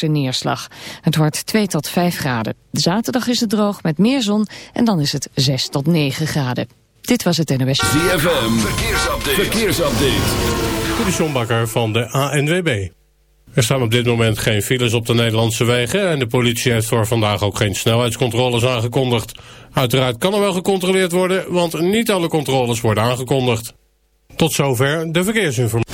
neerslag. Het wordt 2 tot 5 graden. Zaterdag is het droog met meer zon en dan is het 6 tot 9 graden. Dit was het NOS. ZFM, verkeersupdate. verkeersupdate. De van de ANWB. Er staan op dit moment geen files op de Nederlandse wegen... en de politie heeft voor vandaag ook geen snelheidscontroles aangekondigd. Uiteraard kan er wel gecontroleerd worden... want niet alle controles worden aangekondigd. Tot zover de verkeersinformatie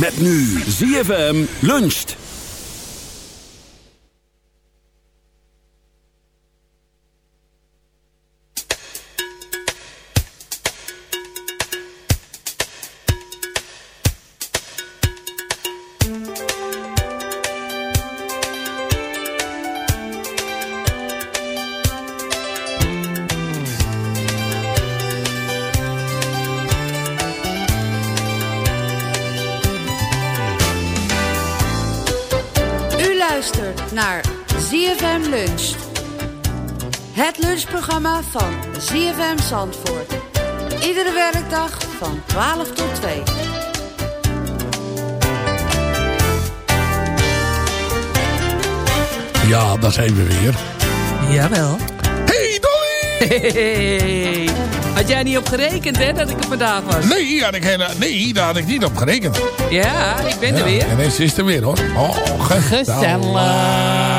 Met nu ZFM luncht. Van ZFM Zandvoort. Iedere werkdag van 12 tot 2. Ja, daar zijn we weer. Jawel. Hey Dolly! Hey. Had jij niet op gerekend, hè, dat ik er vandaag was? Nee, had ik, nee daar had ik niet op gerekend. Ja, ik ben er weer. En is er weer, hoor. Oh, gezellig. gezellig.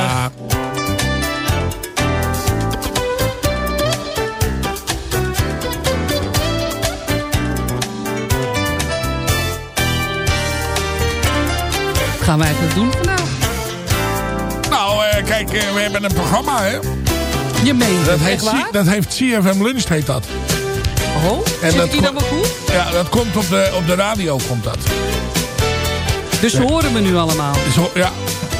Gaan wij dat doen vandaag? Nou, uh, kijk, uh, we hebben een programma, hè. Je meent dat heet? Dat heeft CFM Lunch, heet dat. Oh, en dat die dan wel goed? Ja, dat komt op de, op de radio, komt dat. Dus ja. horen we nu allemaal? Ja,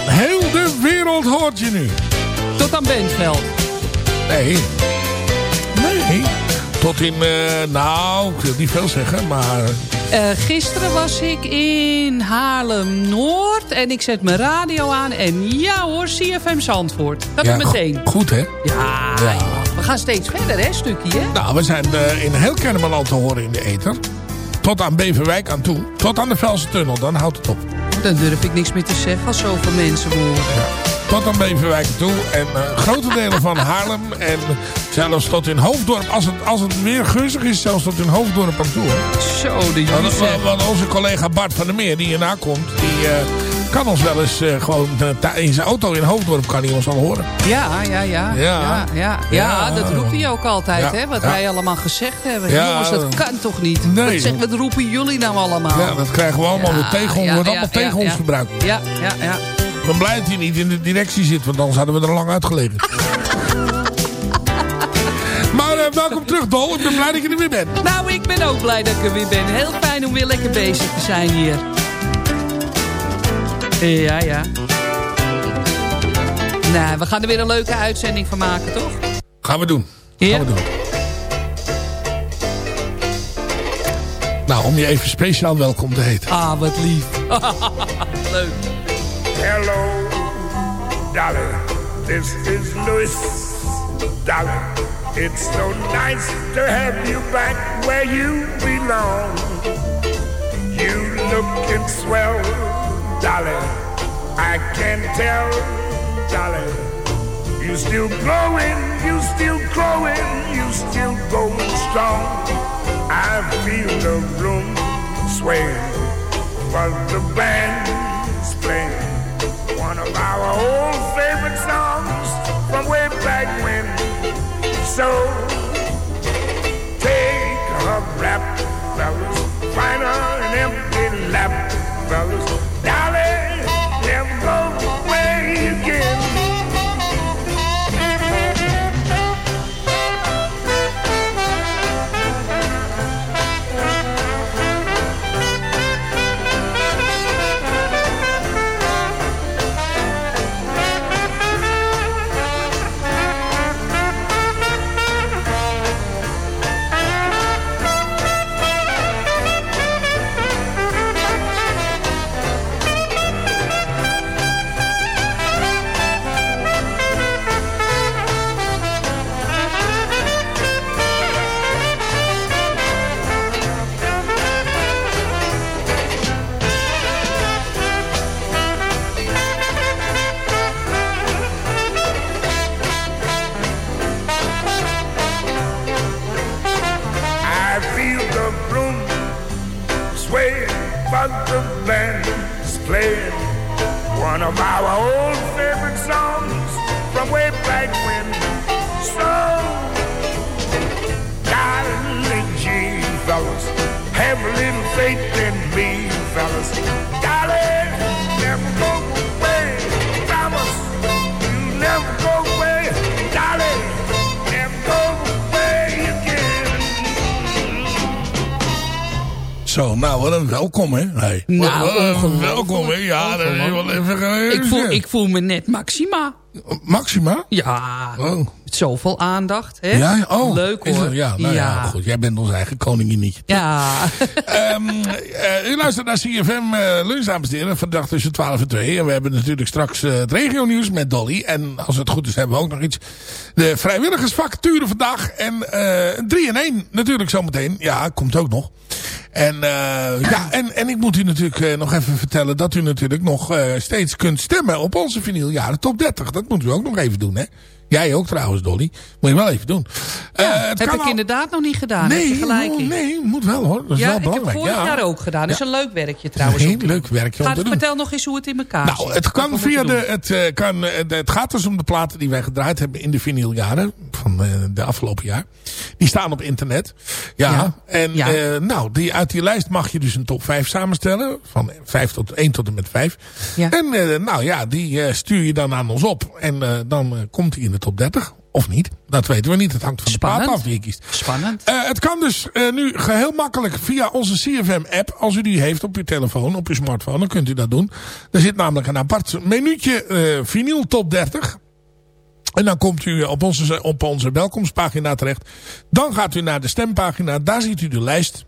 heel de wereld hoort je nu. Tot aan Bentveld? Nee. Nee. Tot in, uh, nou, ik wil niet veel zeggen, maar... Uh, gisteren was ik in Haarlem-Noord en ik zet mijn radio aan. En ja hoor, CFM Zandvoort. Dat ja, meteen. Goed hè? Ja, ja, we gaan steeds verder hè, stukje hè? Nou, we zijn uh, in heel Kennemerland te horen in de ether. Tot aan Beverwijk aan toe. Tot aan de Velse Tunnel, dan houdt het op. Dan durf ik niks meer te zeggen als zoveel mensen horen. Ja tot aan Beverwijk toe. En uh, grote delen van Haarlem. En zelfs tot in Hoofddorp. Als het, als het weer gunstig is, zelfs tot in Hoofddorp aan toe. Zo, de jongens. Want, want, onze collega Bart van der Meer, die hierna komt, die... Uh, kan ons wel eens uh, gewoon in zijn auto in Hoofddorp kan hij ons al horen. Ja, ja, ja. Ja, ja, ja. dat roept hij ook altijd, hè, wat wij allemaal gezegd hebben. Jongens, dat kan toch niet? Nee. Wat, zeg, wat roepen jullie nou allemaal? Ja, dat krijgen we allemaal weer tegen, ja, wordt allemaal tegen ons gebruikt. Ja, ja, ja ben blij dat hij niet in de directie zit, want anders hadden we er lang uitgelegen. Uh, welkom terug, Dol. Ik ben blij dat je er weer bent. Nou, ik ben ook blij dat ik er weer ben. Heel fijn om weer lekker bezig te zijn hier. Ja, ja. Nou, we gaan er weer een leuke uitzending van maken, toch? Gaan we doen. Ja? Gaan we doen. Nou, om je even speciaal welkom te heten. Ah, wat lief. Leuk. Hello, darling. This is Louis. Darling, it's so nice to have you back where you belong. You looking swell, darling. I can tell, darling. You still growing, you still growing, you still going strong. I feel the room swaying, but the band's playing one of our old favorite songs from way back when. So. Take a rap, fellas, find an empty lap, fellas, Our old favorite songs from way back when. So, darling, gee, fellas, have a little faith in me, fellas. Welkom, hè? Nou, welkom, hè? Ja, dat is wel even ik voel, ik voel me net Maxima. Maxima? Ja, oh. zoveel aandacht. Hè? Ja, oh, Leuk hoor. ja, nou ja. goed. Jij bent ons eigen koninginnetje. Ja. um, uh, u luistert naar CFM uh, Lunch, dames en heren. Vandaag tussen 12 en 2. En we hebben natuurlijk straks uh, het regio nieuws met Dolly. En als het goed is hebben we ook nog iets. De vrijwilligersvacature vandaag. En uh, 3 in 1 natuurlijk zometeen. Ja, komt ook nog. En, uh, ja, en, en ik moet u natuurlijk nog even vertellen dat u natuurlijk nog steeds kunt stemmen op onze vinyljaren top 30. Dat moet u ook nog even doen, hè. Jij ook trouwens, Dolly. Moet je wel even doen. Ja, uh, het heb ik inderdaad nog niet gedaan. Nee, gelijk nee, moet wel hoor. Dat is ja, wel belangrijk. Ik heb vorig jaar ook gedaan. Dat is een leuk werkje trouwens. Een leuk werkje om te doen. Vertel nog eens hoe het in elkaar nou, zit. Het, kan via de, het, uh, kan, het gaat dus om de platen die wij gedraaid hebben in de vinyljaren van uh, de afgelopen jaar. Die staan op internet. Ja, en nou, die, uit die lijst mag je dus een top 5 samenstellen. Van 5 tot 1 tot en met 5. Ja. En nou ja, die stuur je dan aan ons op. En dan komt die in de top 30. Of niet, dat weten we niet. Het hangt van Spannend. de plaat af die je kiest. Spannend. Uh, het kan dus uh, nu heel makkelijk via onze CFM-app. Als u die heeft op uw telefoon, op uw smartphone, dan kunt u dat doen. Er zit namelijk een apart menuutje uh, vinyl top 30. En dan komt u op onze, op onze welkomstpagina terecht. Dan gaat u naar de stempagina. Daar ziet u de lijst.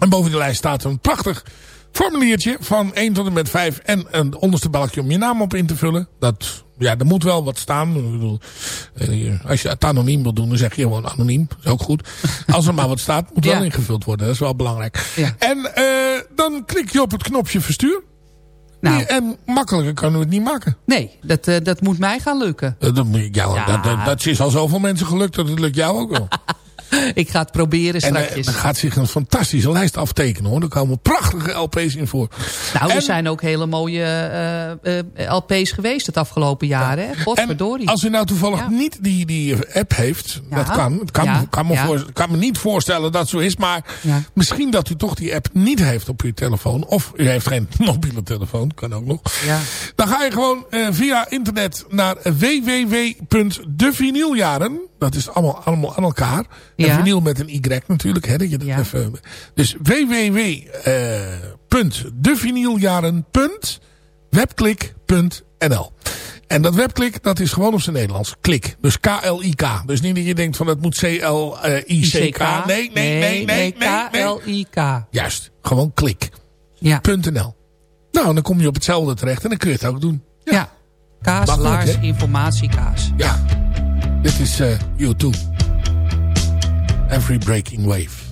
En boven de lijst staat een prachtig formuliertje van 1 tot en met 5. En een onderste balkje om je naam op in te vullen. Dat ja, er moet wel wat staan. Ik bedoel, eh, als je het anoniem wil doen, dan zeg je gewoon anoniem. Dat is ook goed. Als er maar wat staat, moet wel ingevuld worden. Dat is wel belangrijk. Ja. En uh, dan klik je op het knopje verstuur. Nou. En makkelijker kunnen we het niet maken. Nee, dat, uh, dat moet mij gaan lukken. Uh, dat, jou, ja. dat, dat, dat is al zoveel mensen gelukt, dat het lukt jou ook wel. Ik ga het proberen straks. En er gaat zich een fantastische lijst aftekenen hoor. Er komen prachtige LP's in voor. Nou, er zijn ook hele mooie uh, uh, LP's geweest het afgelopen jaar. Ja. Hè? Godverdorie. als u nou toevallig ja. niet die, die app heeft. Ja. Dat kan. Het kan, kan, me voor, kan me niet voorstellen dat zo is. Maar misschien dat u toch die app niet heeft op uw telefoon. Of u heeft geen mobiele telefoon. Kan ook nog. Dan ga je gewoon via internet naar www.devinyljaren Dat is allemaal, allemaal aan elkaar. En ja. vinyl met een Y natuurlijk. Hè, dat je dat ja. even, dus www.devinyljaren.webklik.nl en dat webklik, dat is gewoon op zijn Nederlands. Klik. Dus K-L-I-K. Dus niet dat je denkt van het moet C-L-I-C-K. Nee, nee, nee, nee, K-L-I-K. Juist. Gewoon klik. Ja. .nl. Nou, dan kom je op hetzelfde terecht en dan kun je het ook doen. Ja. ja. Kaas, laars, informatiekaas. Ja. Dit is uh, U2. Every Breaking Wave.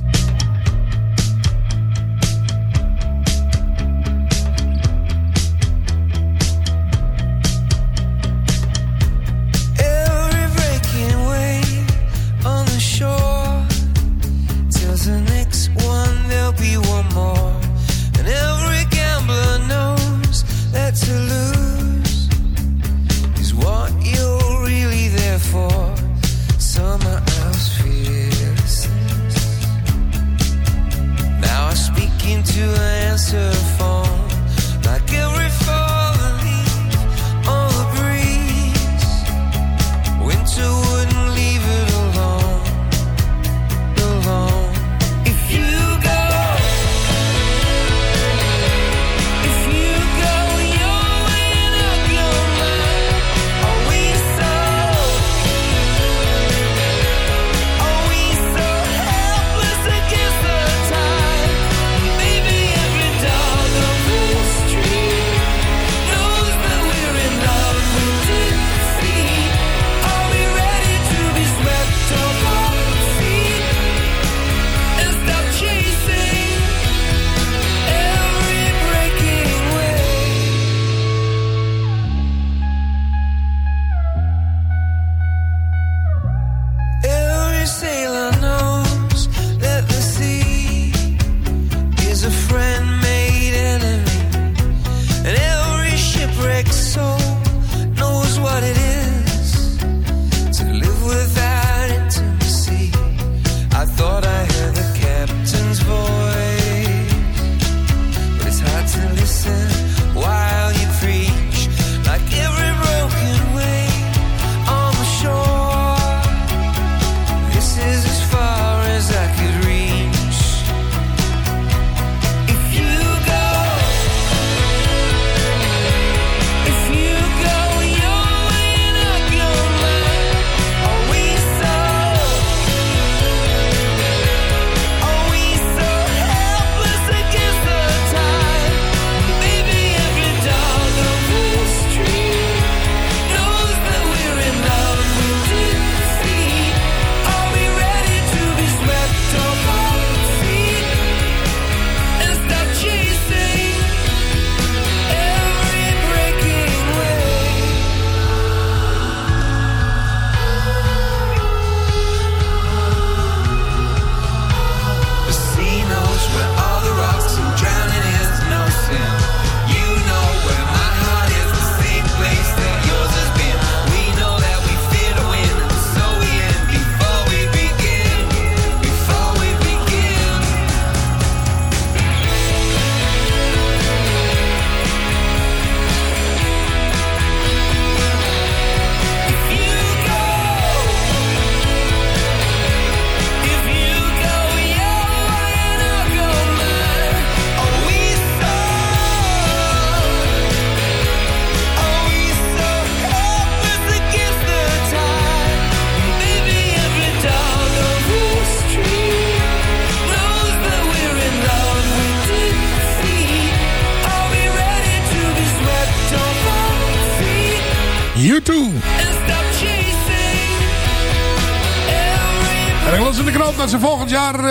Volgend jaar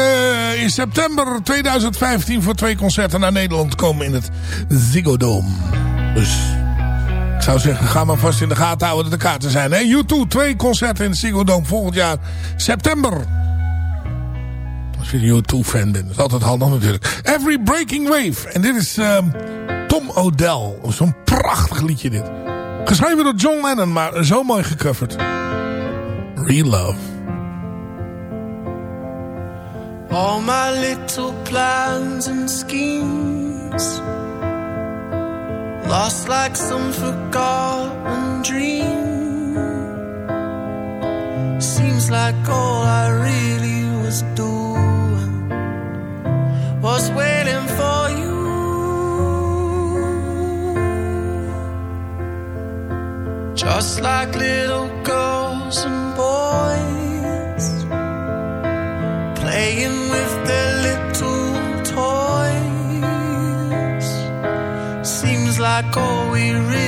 uh, in september 2015 voor twee concerten naar Nederland komen in het Ziggo Dome. Dus ik zou zeggen, ga maar vast in de gaten houden dat de kaarten zijn. Hè? U2, twee concerten in het Ziggo Dome volgend jaar september. Als je een U2-fan bent, dat is altijd handig natuurlijk. Every Breaking Wave. En dit is uh, Tom O'Dell. Zo'n prachtig liedje dit. Geschreven door John Lennon, maar zo mooi gecoverd. Real Love. All my little plans and schemes lost like some forgotten dream seems like all I really was doing was waiting for you. Just like little we really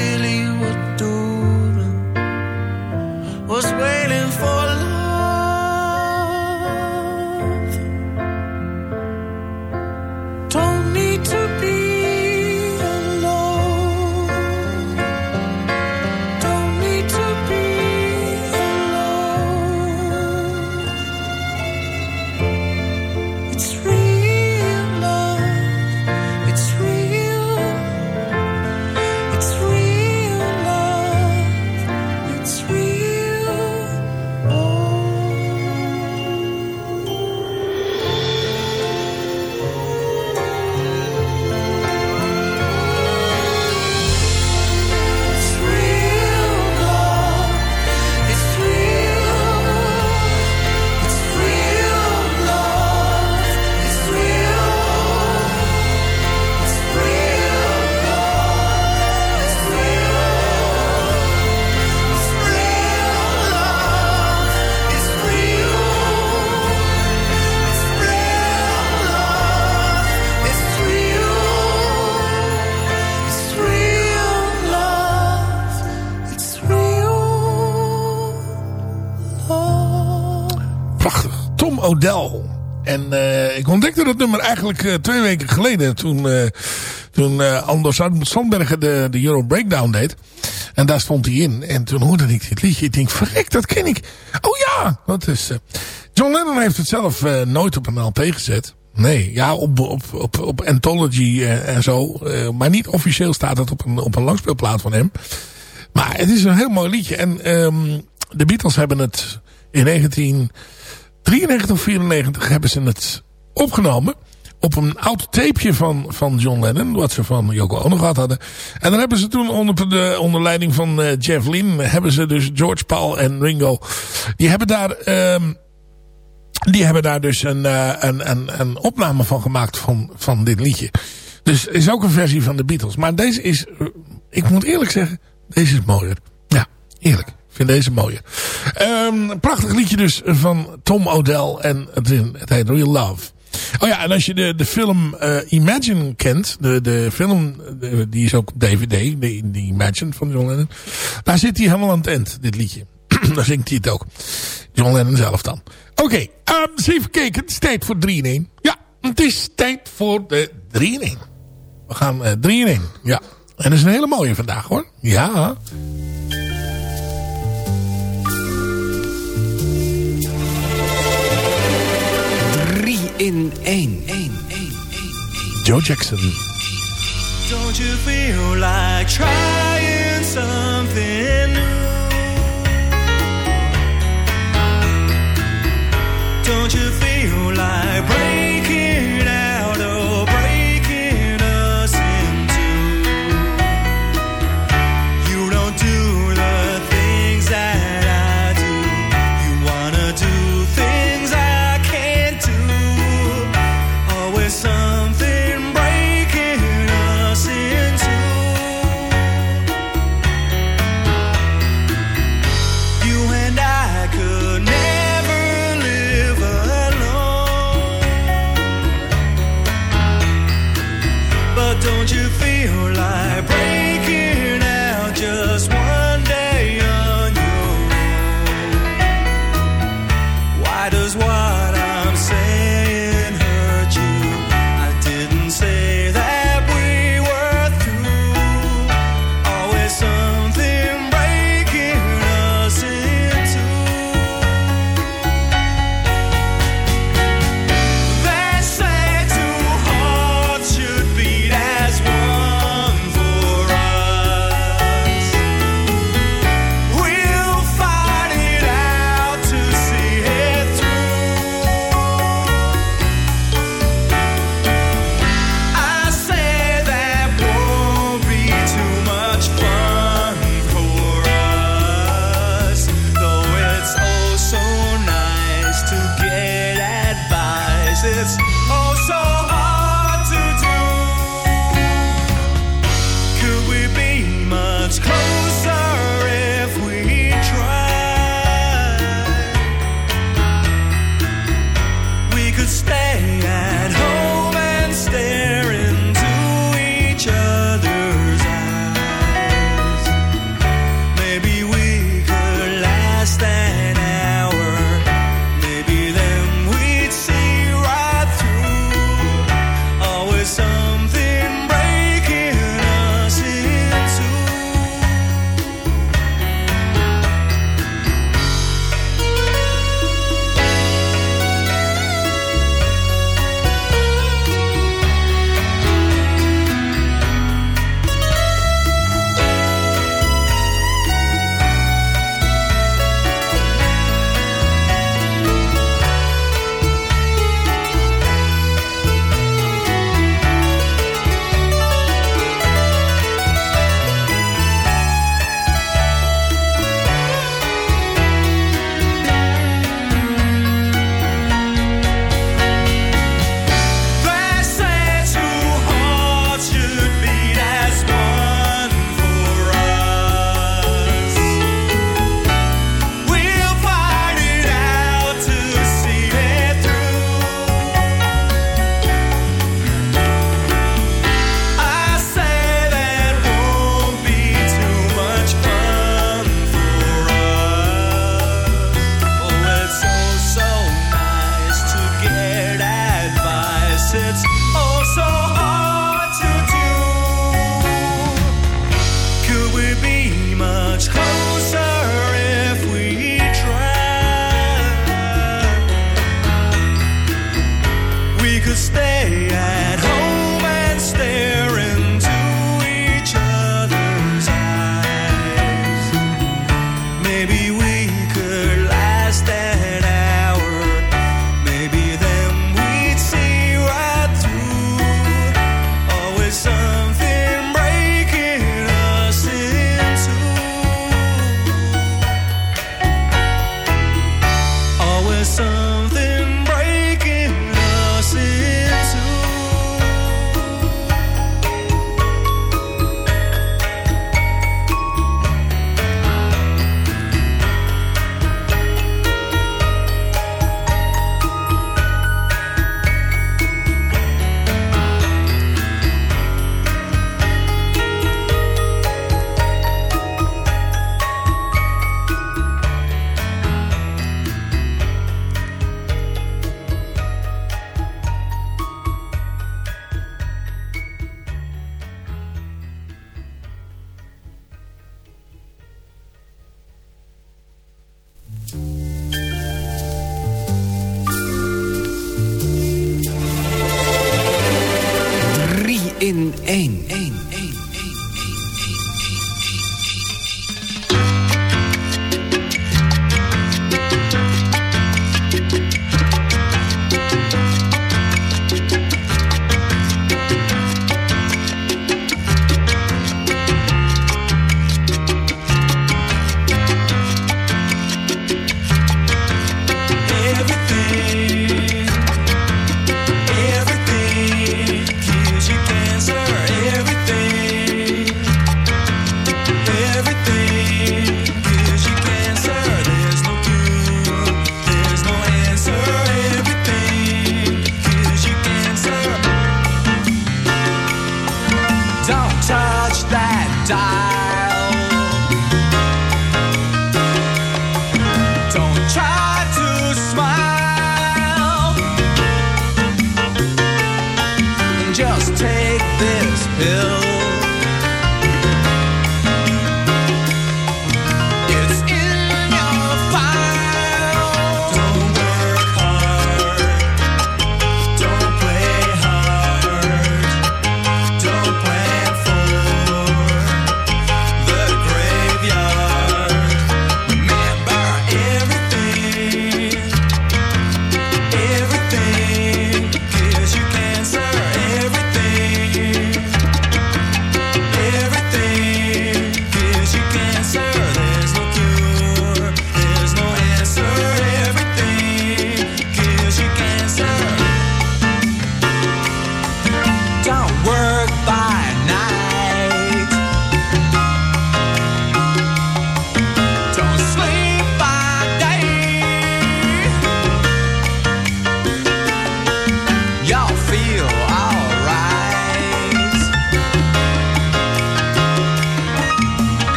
O'Dell. En eh, ik ontdekte dat nummer eigenlijk eh, twee weken geleden. Toen, eh, toen Anders Sandbergen de, de Euro Breakdown deed. En daar stond hij in. En toen hoorde ik dit liedje. Ik denk, verrek, dat ken ik. Oh ja, dat is... John Lennon heeft het zelf nooit op een LP gezet. Nee, ja, op, op, op, op Anthology en zo. Maar niet officieel staat het op een, op een langspeelplaat van hem. Maar het is een heel mooi liedje. En ehm, de Beatles hebben het in 1993 of 94 hebben ze het opgenomen. Op een oud tapeje van, van John Lennon. Wat ze van Yoko Ono gehad hadden. En dan hebben ze toen onder, de, onder leiding van eh, Jeff Lynne. Hebben ze dus George Paul en Ringo. Die hebben daar... ehm, die hebben daar dus een, eh, een, een, een opname van gemaakt van, van dit liedje. Dus is ook een versie van de Beatles. Maar deze is, eh, ik moet eerlijk zeggen, deze is mooier. Ja, eerlijk. Vind deze mooier. Ehm, prachtig liedje dus van Tom O'Dell. En het, het heet Real Love. Oh ja, en als je de, de film eh, Imagine kent. De, de film, die is ook op DVD. De, Imagine van John Lennon. Daar zit hij helemaal aan het eind, dit liedje. Daar zingt hij het ook. John Lennon zelf dan. Oké, ehm, eens even kijken. Het is tijd voor 3 in 1. Ja, het is tijd voor de 3 in 1. We gaan eh 3 in 1. Ja. En dat is een hele mooie vandaag hoor. Ja. In één. Joe Jackson. Don't you feel like trying something new? Don't you feel like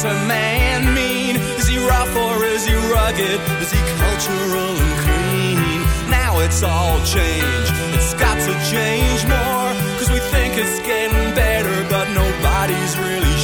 What's a man mean? Is he rough or is he rugged? Is he cultural and clean? Now it's all changed. It's got to change more. Cause we think it's getting better, but nobody's really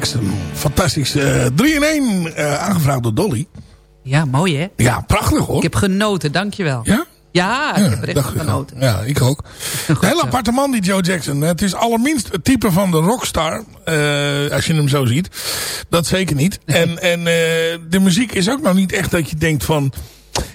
Jackson. Fantastisch. eh 3 in 1 eh, aangevraagd door Dolly. Ja, mooi hè? Ja, prachtig hoor. Ik heb genoten, dankjewel. Ja? Ja, ik heb er echt genoten. Ja, ik ook. Een heel aparte man die Joe Jackson. Het is allerminst het type van de rockstar. eh, als je hem zo ziet. Dat zeker niet. En, en eh, de muziek is ook nog niet echt dat je denkt van...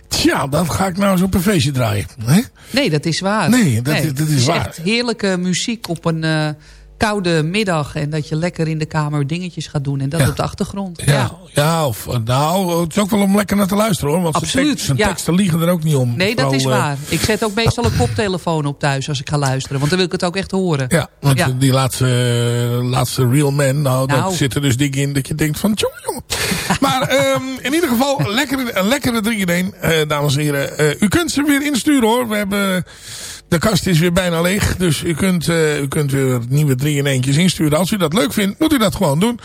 Tja, dat ga ik nou eens op een feestje draaien. Hè? Nee, dat is waar. Nee, dat is- dat is het is waar. echt heerlijke muziek op een eh, koude middag. En dat je lekker in de kamer dingetjes gaat doen. En dat Ja. op de achtergrond. Ja, ja. of nou, het is ook wel om lekker naar te luisteren hoor. Want zijn, Absoluut, tekst- zijn ja. teksten liegen er ook niet om. Nee, dat is eh, waar. Ik zet ook meestal een koptelefoon op thuis als ik ga luisteren. Want dan wil ik het ook echt horen. Ja, want Ja. die laatste, laatste Real Man, nou, Nou. daar zitten dus dingen in dat je denkt van, jongen, jongen. maar ehm, in ieder geval, lekker, een lekkere 3 in 1, eh, dames en heren. Eh, u kunt ze weer insturen hoor. We hebben, de kast is weer bijna leeg. Dus u kunt, eh, u kunt weer nieuwe 3 in 1'tjes insturen. Als u dat leuk vindt, moet u dat gewoon doen.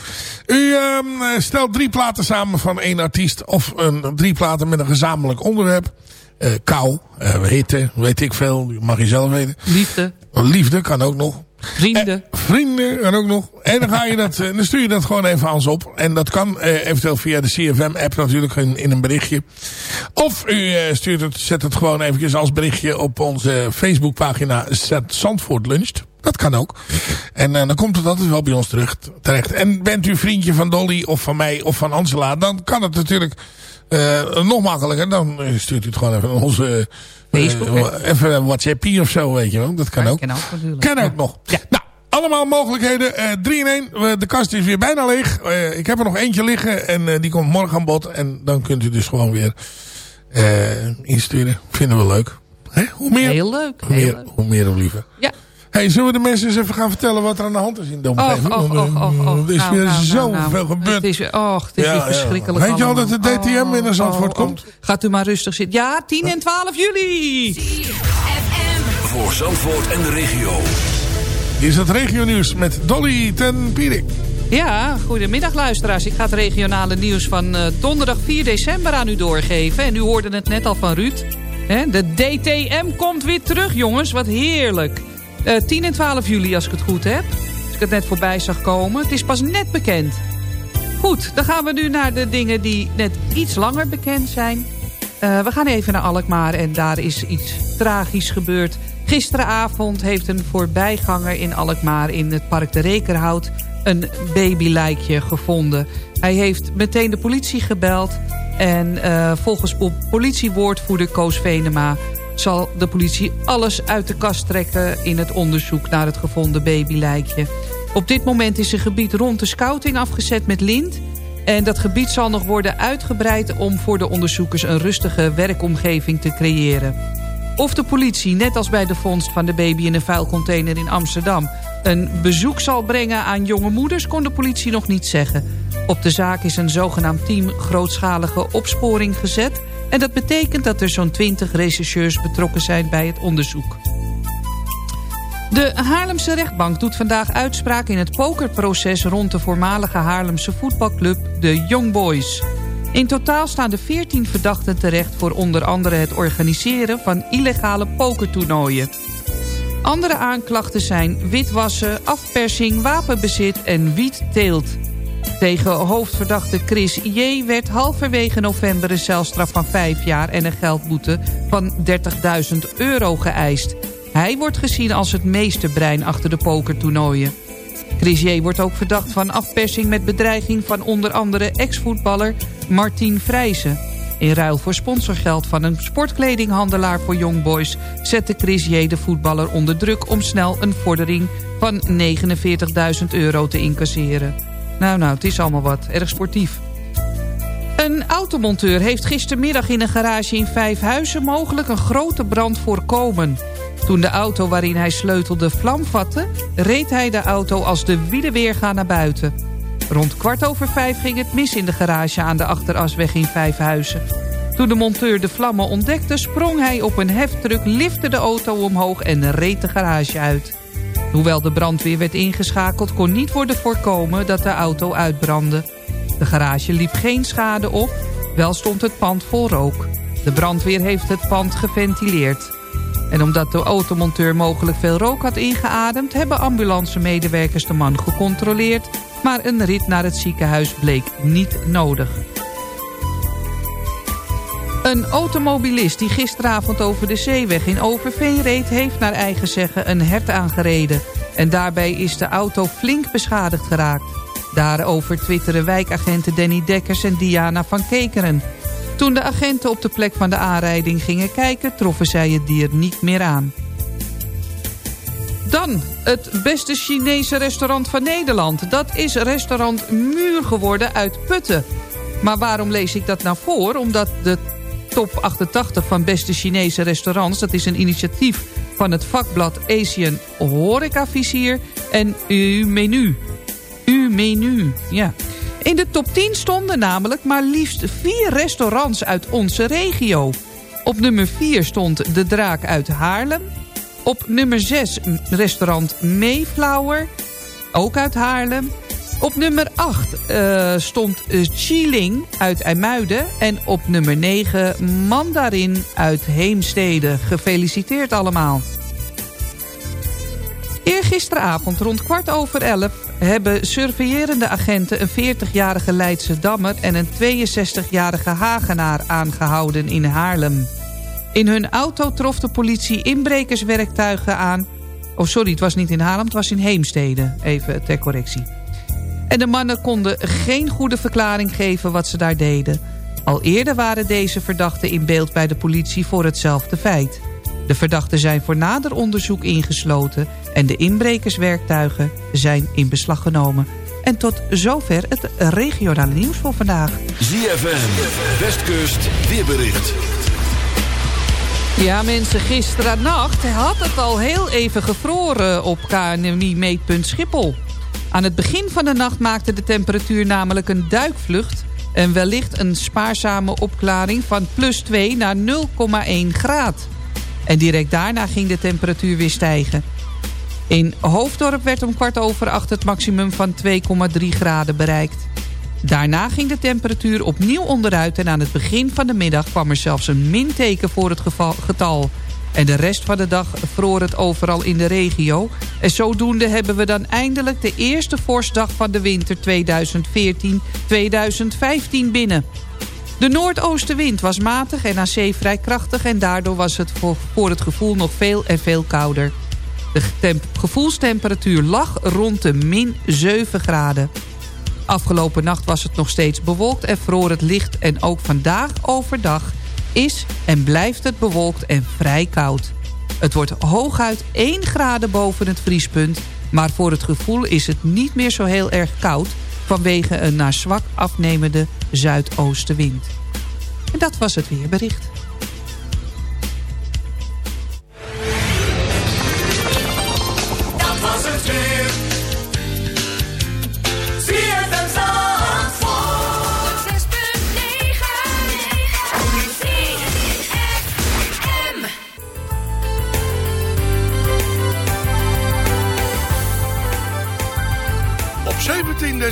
U ehm, eh, stelt drie platen samen van één artiest. Of een, drie platen met een gezamenlijk onderwerp. Eh, kou, eh, hitte, weet ik veel. Mag je zelf weten. Liefde. Liefde kan ook nog. Vrienden. vrienden en ook nog. En dan, ga je dat, dan stuur je dat gewoon even aan ons op. En dat kan eh, eventueel via de CFM-app natuurlijk in, een berichtje. Of u eh, stuurt het, zet het gewoon eventjes als berichtje op onze Facebookpagina Zandvoort Luncht. Dat kan ook. En dan komt het altijd wel bij ons terug, terecht. En bent u vriendje van Dolly of van mij of van Angela... dan kan het natuurlijk nog makkelijker. Dan stuurt u het gewoon even onze... Facebook. even een WhatsAppie of zo, weet je wel. Dat kan ook. Kan ook, natuurlijk. Kan ook nog. Ja. Nou, allemaal mogelijkheden. 3 in 1. de kast is weer bijna leeg. ik heb er nog eentje liggen. En die komt morgen aan bod. En dan kunt u dus gewoon weer insturen. Vinden we leuk. Hè? Hoe meer, Heel leuk. Hoe heel meer, leuk. hoe meer hoe liever. Ja. Hey, zullen we de mensen eens even gaan vertellen wat er aan de hand is in? Och, och, och, och, och. Er is Nou, weer nou, nou, zoveel nou. gebeurd. Het is, och, het is Ja, weer verschrikkelijk Weet je al dat de. DTM weer naar Zandvoort oh, komt? Gaat u maar rustig zitten. Ja, 10 en 12 juli. Voor Zandvoort en de regio. Hier is het regionieuws met Dolly ten Pierik. Ja, goedemiddag luisteraars. Ik ga het regionale nieuws van eh, donderdag 4 december aan u doorgeven. En u hoorde het net al van Ruud. Hè, de DTM komt weer terug, jongens. Wat heerlijk. Eh 10 en 12 juli, als ik het goed heb. Als ik het net voorbij zag komen. Het is pas net bekend. Goed, dan gaan we nu naar de dingen die net iets langer bekend zijn. Eh, we gaan even naar Alkmaar en daar is iets tragisch gebeurd. Gisteravond heeft een voorbijganger in Alkmaar in het park de Rekerhout... een babylijkje gevonden. Hij heeft meteen de politie gebeld... en eh, volgens po- politiewoordvoerder Koos Venema... zal de politie alles uit de kast trekken... in het onderzoek naar het gevonden babylijkje. Op dit moment is een gebied rond de scouting afgezet met lint... En dat gebied zal nog worden uitgebreid om voor de onderzoekers een rustige werkomgeving te creëren. Of de politie, net als bij de vondst van de baby in een vuilcontainer in Amsterdam... een bezoek zal brengen aan jonge moeders, kon de politie nog niet zeggen. Op de zaak is een zogenaamd team grootschalige opsporing gezet... en dat betekent dat er zo'n 20 rechercheurs betrokken zijn bij het onderzoek. De Haarlemse rechtbank doet vandaag uitspraak in het pokerproces... rond de voormalige Haarlemse voetbalclub de Young Boys. In totaal staan de 14 verdachten terecht voor onder andere het organiseren van illegale pokertoernooien. Andere aanklachten zijn witwassen, afpersing, wapenbezit en wietteelt. Tegen hoofdverdachte Chris J. werd halverwege november een celstraf van 5 jaar... en een geldboete van 30.000 euro geëist. Hij wordt gezien als het meesterbrein achter de pokertoernooien. Chris J. wordt ook verdacht van afpersing met bedreiging van onder andere ex-voetballer Martin Vrijzen. In ruil voor sponsorgeld van een sportkledinghandelaar voor Youngboys... zette Chris J. de voetballer onder druk om snel een vordering van 49.000 euro te incasseren. Nou, nou, het is allemaal wat. Erg sportief. Een automonteur heeft gistermiddag in een garage in Vijfhuizen... mogelijk een grote brand voorkomen. Toen de auto waarin hij sleutelde vlam vatte... reed hij de auto als de wielenweerga naar buiten. Rond kwart over vijf ging het mis in de garage aan de Achterasweg in Vijfhuizen. Toen de monteur de vlammen ontdekte, sprong hij op een heftruck... lifte de auto omhoog en reed de garage uit. Hoewel de brandweer werd ingeschakeld... kon niet worden voorkomen dat de auto uitbrandde. De garage liep geen schade op, wel stond het pand vol rook. De brandweer heeft het pand geventileerd. En omdat de automonteur mogelijk veel rook had ingeademd... hebben ambulancemedewerkers de man gecontroleerd... maar een rit naar het ziekenhuis bleek niet nodig. Een automobilist die gisteravond over de zeeweg in Overveen reed... heeft naar eigen zeggen een hert aangereden. En daarbij is de auto flink beschadigd geraakt. Daarover twitteren wijkagenten Danny Dekkers en Diana van Kekeren. Toen de agenten op de plek van de aanrijding gingen kijken... troffen zij het dier niet meer aan. Dan het beste Chinese restaurant van Nederland. Dat is restaurant Muur geworden uit Putten. Maar waarom lees ik dat nou voor? Omdat de top 88 van beste Chinese restaurants... dat is een initiatief van het vakblad Asian Horeca Visier en uw menu. Uw menu, ja. In de top 10 stonden namelijk maar liefst vier restaurants uit onze regio. Op nummer 4 stond De Draak uit Haarlem. Op nummer 6 restaurant Mayflower, ook uit Haarlem. Op nummer 8 uh, stond Chiling uit IJmuiden. En op nummer 9 Mandarin uit Heemstede. Gefeliciteerd allemaal. Gisteravond rond kwart over elf hebben surveillerende agenten... een 40-jarige Leidse Dammer en een 62-jarige Hagenaar aangehouden in Haarlem. In hun auto trof de politie inbrekerswerktuigen aan... Oh, sorry, het was niet in Haarlem, het was in Heemstede. Even ter correctie. En de mannen konden geen goede verklaring geven wat ze daar deden. Al eerder waren deze verdachten in beeld bij de politie voor hetzelfde feit. De verdachten zijn voor nader onderzoek ingesloten... en de inbrekerswerktuigen zijn in beslag genomen. En tot zover het regionale nieuws voor vandaag. ZFM, Westkust, weerbericht. Ja mensen, gisteravond had het al heel even gevroren op KNMI-meetpunt Schiphol. Aan het begin van de nacht maakte de temperatuur namelijk een duikvlucht... en wellicht een spaarzame opklaring van plus 2 naar 0,1 graad. En direct daarna ging de temperatuur weer stijgen. In Hoofddorp werd om kwart over acht het maximum van 2,3 graden bereikt. Daarna ging de temperatuur opnieuw onderuit... en aan het begin van de middag kwam er zelfs een minteken voor het getal. En de rest van de dag vroor het overal in de regio. En zodoende hebben we dan eindelijk de eerste vorstdag van de winter 2014-2015 binnen. De noordoostenwind was matig en aan zee vrij krachtig... en daardoor was het voor, het gevoel nog veel en veel kouder. De gevoelstemperatuur lag rond de min 7 graden. Afgelopen nacht was het nog steeds bewolkt en vroor het licht... en ook vandaag overdag is en blijft het bewolkt en vrij koud. Het wordt hooguit 1 graden boven het vriespunt... maar voor het gevoel is het niet meer zo heel erg koud... vanwege een naar zwak afnemende zuidoostenwind. En dat was het weerbericht.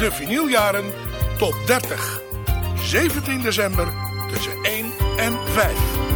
De vinyljaren top 30. 17 december tussen 1 en 5.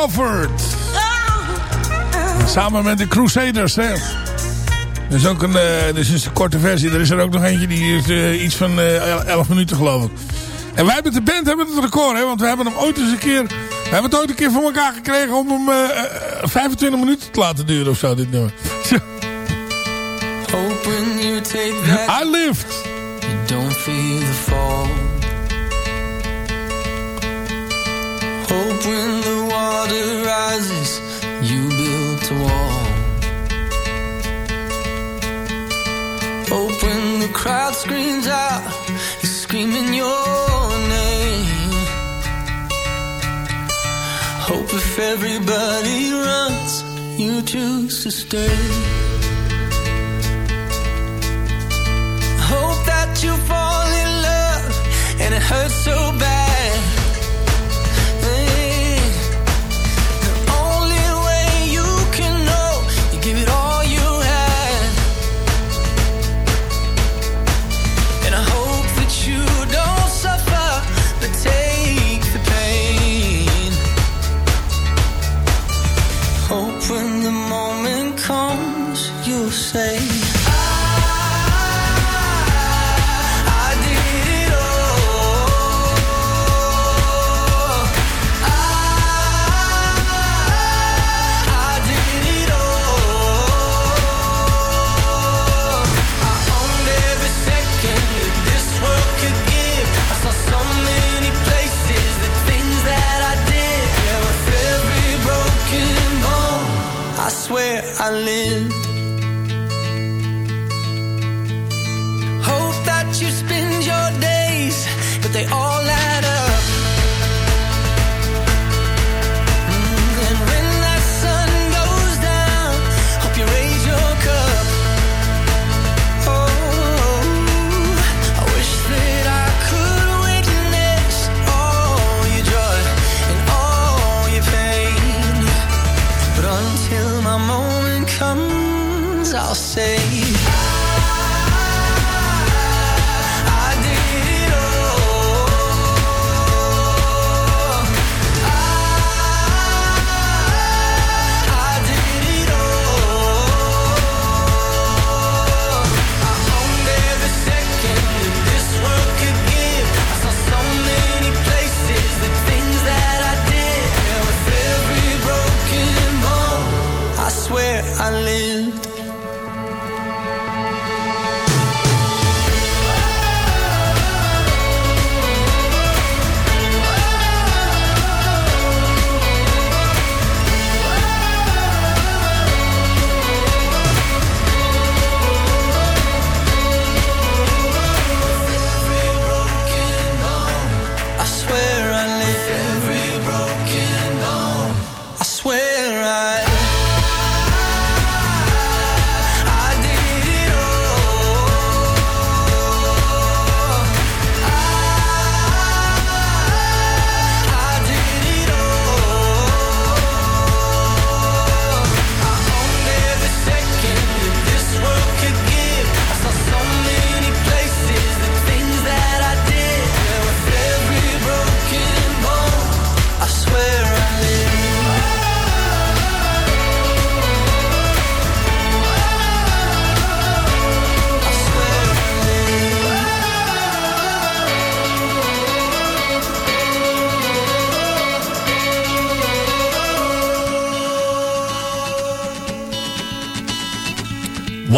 Crawford. Samen met de Crusaders. Hè. Er is ook een, uh, dit is een korte versie. Er is er ook nog eentje die is uh, iets van uh, 11 minuten geloof ik. En wij met de band hebben het record. Hè, want we hebben hem ooit eens een keer... We hebben het ooit een keer voor elkaar gekregen om hem 25 minuten te laten duren of zo. Dit nummer. I lived. You don't feel the fall Hope when the water rises You built a wall. Hope when the crowd screams out You're screaming your name. Hope if everybody runs You choose to stay. Hope that you fall in love And it hurts so bad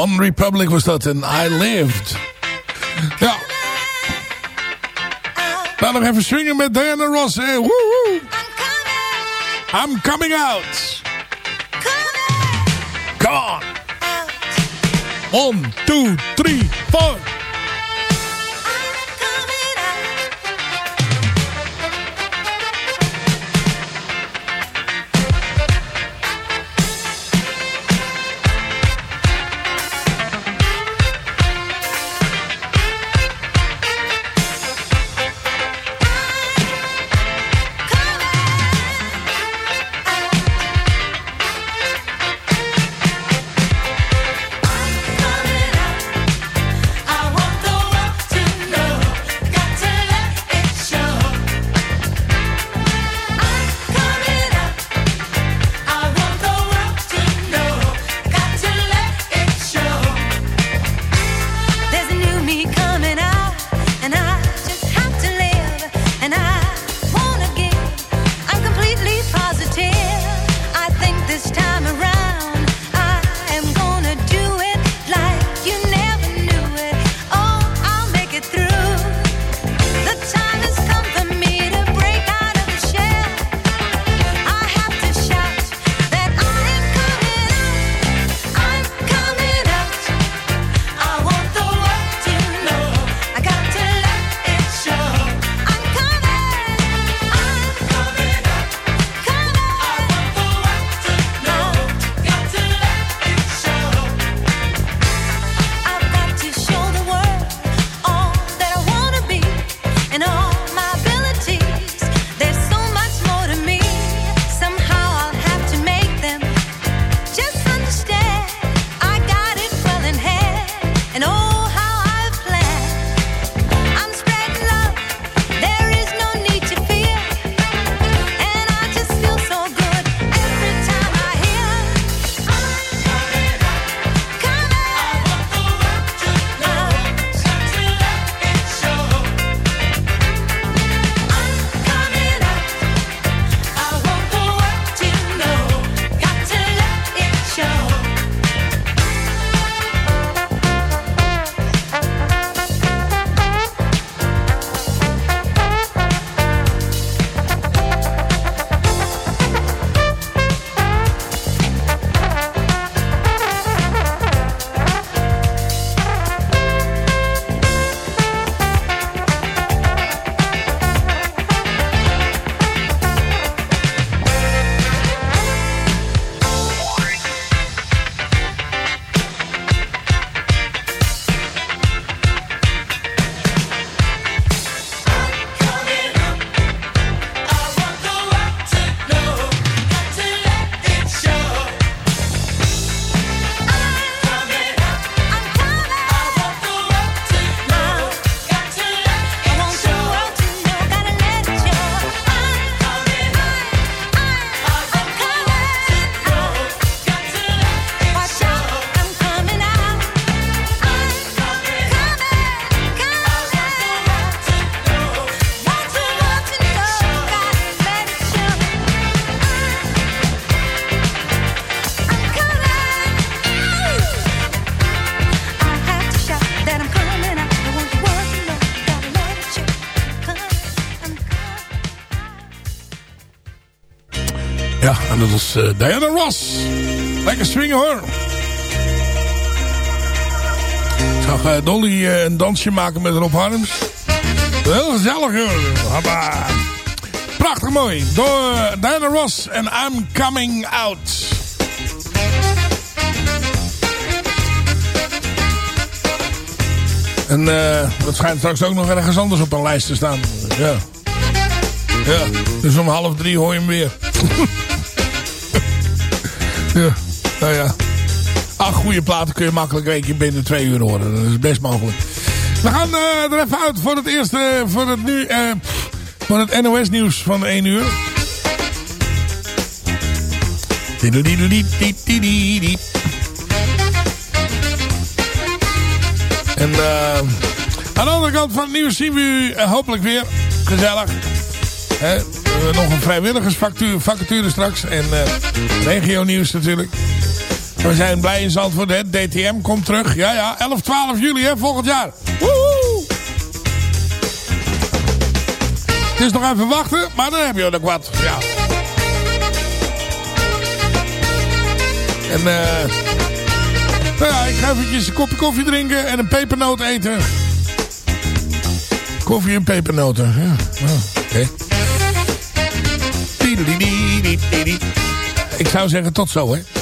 One Republic was dat en I Lived. Ja. Nou, nog even swingen met Diana Ross. Hè. Woehoe. I'm coming out. Come on. One, two, three, four. Eh, Diana Ross. Lekker swingen hoor. Ik zag eh, Dolly eh, een dansje maken met Rob Harms. Heel gezellig hoor. Prachtig mooi. Door Diana Ross en I'm Coming Out. En uh, dat schijnt straks ook nog ergens anders op een lijst te staan. Ja. Ja, dus om half drie hoor je hem weer. Ja, nou ja. Acht goede platen kun je makkelijk een keer binnen twee uur horen. Dat is best mogelijk. We gaan eh, er even uit voor het eerste, voor het nu, eh, voor het NOS nieuws van de 1 uur. En eh, aan de andere kant van het nieuws zien we u hopelijk weer. Gezellig. Hè? Hebben nog een vrijwilligersvacature vacature straks. En eh regio nieuws natuurlijk. We zijn blij in Zandvoort. Hè. DTM komt terug. Ja, ja. 11, 12 juli hè, volgend jaar. Woehoe! Het is nog even wachten, maar dan heb je ook wat. Ja. En eh... nou ja, ik ga eventjes een kopje koffie drinken en een pepernoot eten. Koffie en pepernoten. Ja, nou, oké. Tiedelidididididi. Ik zou zeggen tot zo, hè.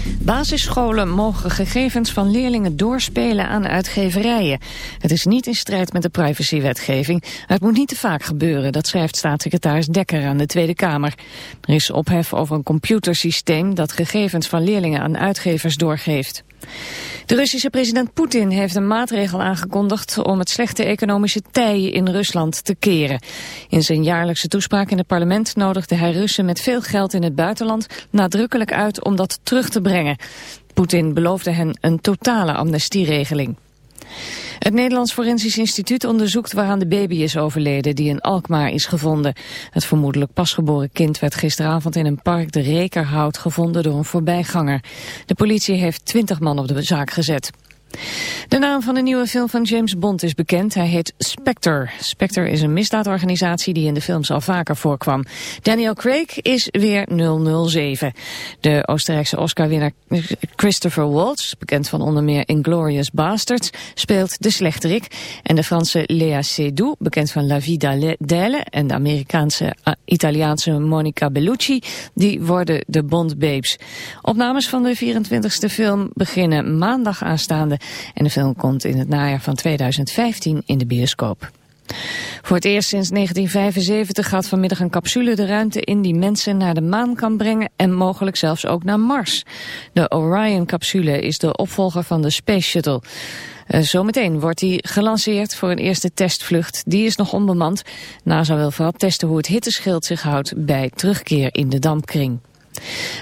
Basisscholen mogen gegevens van leerlingen doorspelen aan uitgeverijen. Het is niet in strijd met de privacywetgeving. Het moet niet te vaak gebeuren, dat schrijft staatssecretaris Dekker aan de Tweede Kamer. Er is ophef over een computersysteem dat gegevens van leerlingen aan uitgevers doorgeeft. De Russische president Poetin heeft een maatregel aangekondigd om het slechte economische tij in Rusland te keren. In zijn jaarlijkse toespraak in het parlement nodigde hij Russen met veel geld in het buitenland nadrukkelijk uit om dat terug te brengen. Poetin beloofde hen een totale amnestieregeling. Het Nederlands Forensisch Instituut onderzoekt waaraan de baby is overleden die in Alkmaar is gevonden. Het vermoedelijk pasgeboren kind werd gisteravond in een park de Rekerhout gevonden door een voorbijganger. De politie heeft twintig man op de zaak gezet. De naam van de nieuwe film van James Bond is bekend. Hij heet Spectre. Spectre is een misdaadorganisatie die in de films al vaker voorkwam. Daniel Craig is weer 007. De Oostenrijkse Oscar-winnaar Christopher Waltz, bekend van onder meer Inglourious Basterds, speelt de slechterik. En de Franse Lea Seydoux, bekend van La Vie d'Elle en de Amerikaanse uh, Italiaanse Monica Bellucci, die worden de Bond-babes. Opnames van de 24e film beginnen maandag aanstaande en de film komt in het najaar van 2015 in de bioscoop. Voor het eerst sinds 1975 gaat vanmiddag een capsule de ruimte in die mensen naar de maan kan brengen en mogelijk zelfs ook naar Mars. De Orion-capsule is de opvolger van de Space Shuttle. Eh, Zometeen wordt die gelanceerd voor een eerste testvlucht. Die is nog onbemand. NASA wil vooral testen hoe het hitteschild zich houdt bij terugkeer in de dampkring.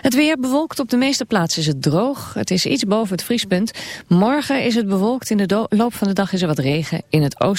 Het weer bewolkt op de meeste plaatsen is het droog. Het is iets boven het vriespunt. Morgen is het bewolkt. In de loop van de dag is er wat regen. In het oosten.